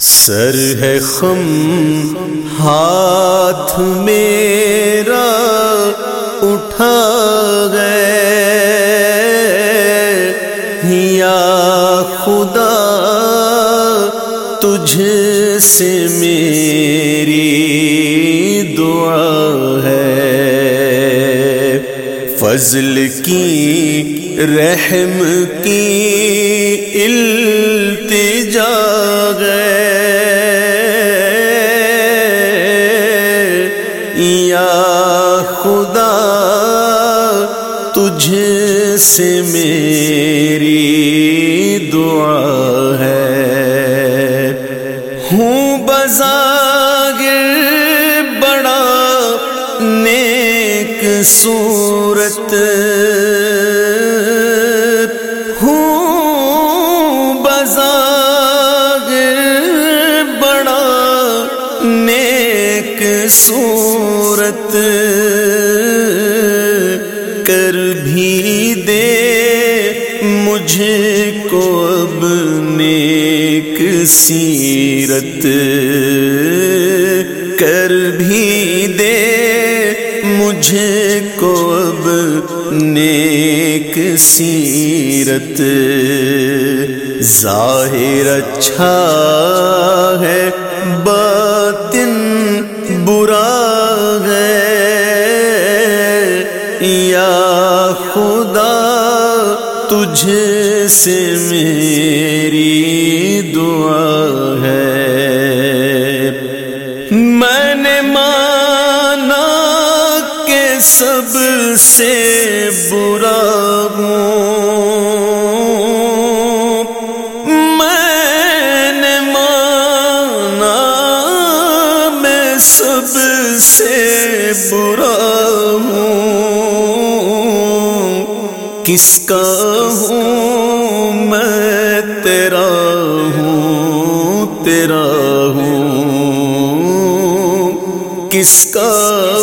سر ہے خم، ہاتھ میرا اٹھا گئے یا خدا تجھ سے میری دعا ہے۔ فضل کی، رحم کی التجا یا خدا، تجھ سے میری دعا ہے۔ ہوں بزاگر بڑا نیک صورت۔ ہوں بزاگر بڑا نیک صورت۔ کر بھی دے مجھے کو اب نیک سیرت کر بھی دے مجھے کو اب نیک سیرت ظاہر اچھا ہے باطن برا سے میری دعا ہے۔ میں نے مانا کہ سب سے برا ہوں۔ میں نے مانا میں سب سے برا ہوں۔ کس کا ہوں؟ تیرا ہوں، کس کا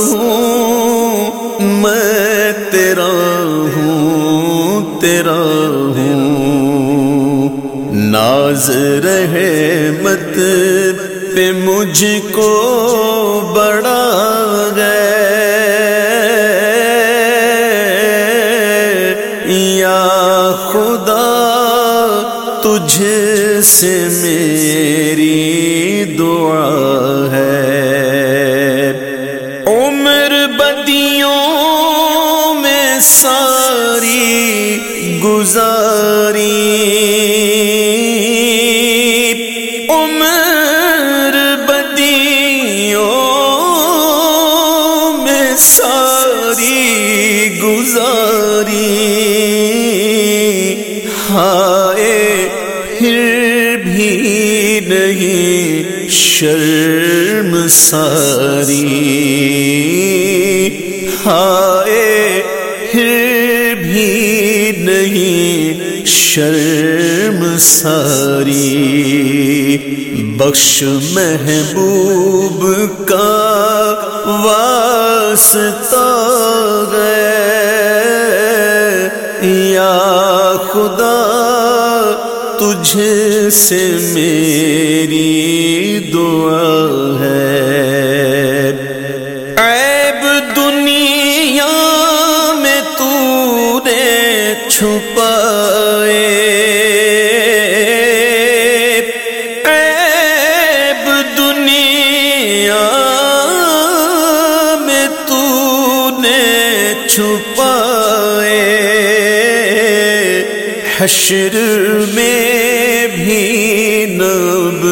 ہوں؟ میں تیرا ہوں تیرا ہوں۔ ناز رحمت پہ مجھ کو بڑا گئے یا خدا، تجھ سے میری ساری گزاری۔ عمر بدیوں میں ساری گزاری۔ ہائے پھر بھی نہیں شرم ساری۔ پھر بھی نہیں، شرم ساری۔ بخش محبوب کا واسطہ گئے یا خدا، تجھ سے میری دعا ہے۔ حشر میں بھی نب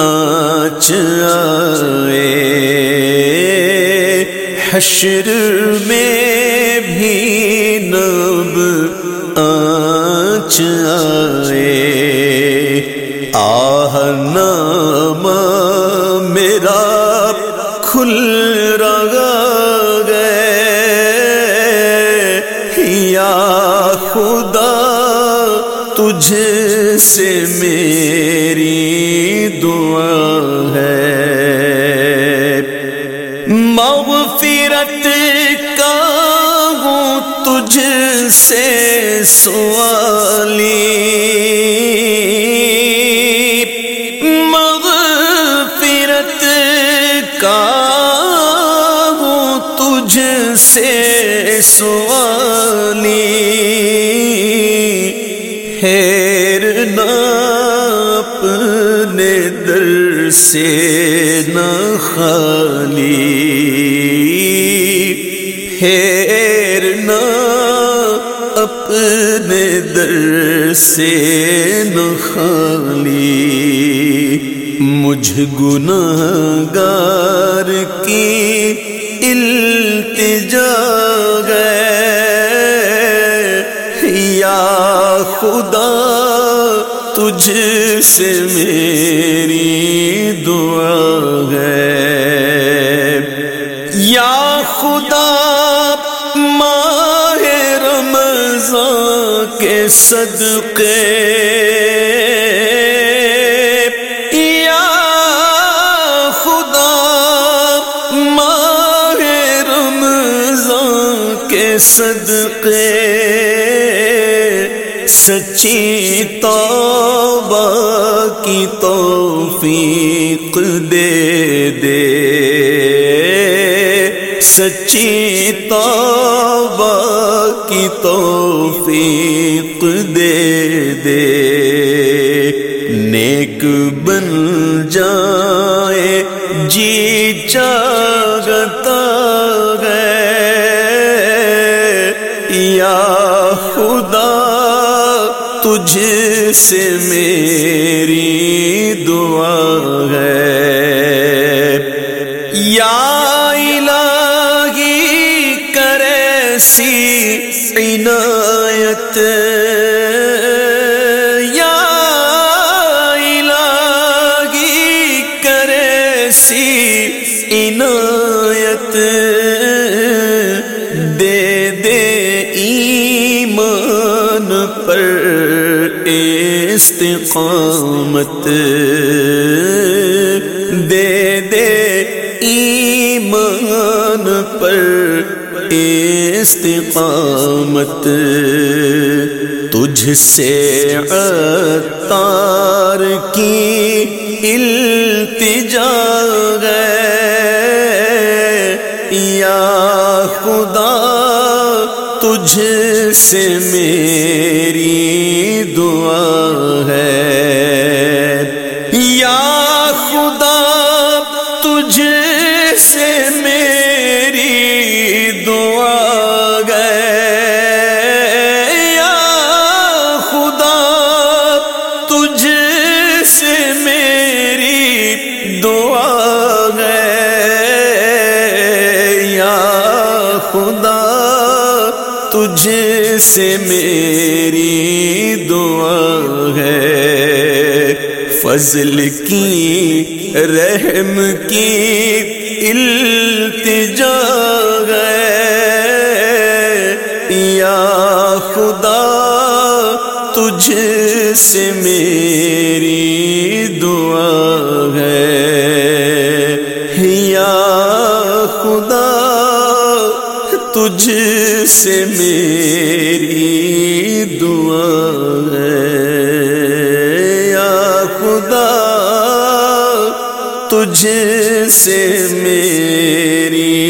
آچ آئے۔ حشر میں بھی نب آچ آئے۔ آہ نام میرا کھل تجھ سے میری دعا ہے۔ مغفرت کا ہوں تجھ سے سوالی۔ مغفرت کا ہوں تجھ سے سوالی۔ ہیر اپنے در سے نہ خالی۔ ہیر اپنے در سے نہ خالی۔ مجھ گناہ گار کی التجا گئے یا خدا تجھ سے میری دعا ہے۔ یا خدا ماہ رمضان کے صدقے۔ صدقے۔ سچی توبہ کی توفیق دے دے۔ سچی توبہ کی توفیق دے دے۔ نیک بن جائے جی چاگتا سے میری دعا ہے یا الہی کرے سی عنایت۔ یا الہی کرے سی عنایت۔ استقامت دے دے ایمان پر استقامت تجھ سے عطار کی التجا گئے یا خدا تجھ سے میری دعا ہے۔ سے میری دعا ہے۔ فضل کی، رحم کی التجا ہے۔ یا خدا، تجھ سے میری دعا ہے۔ یا خدا، تجھ سے میری دعا ہے۔ یا خدا تجھ سے میری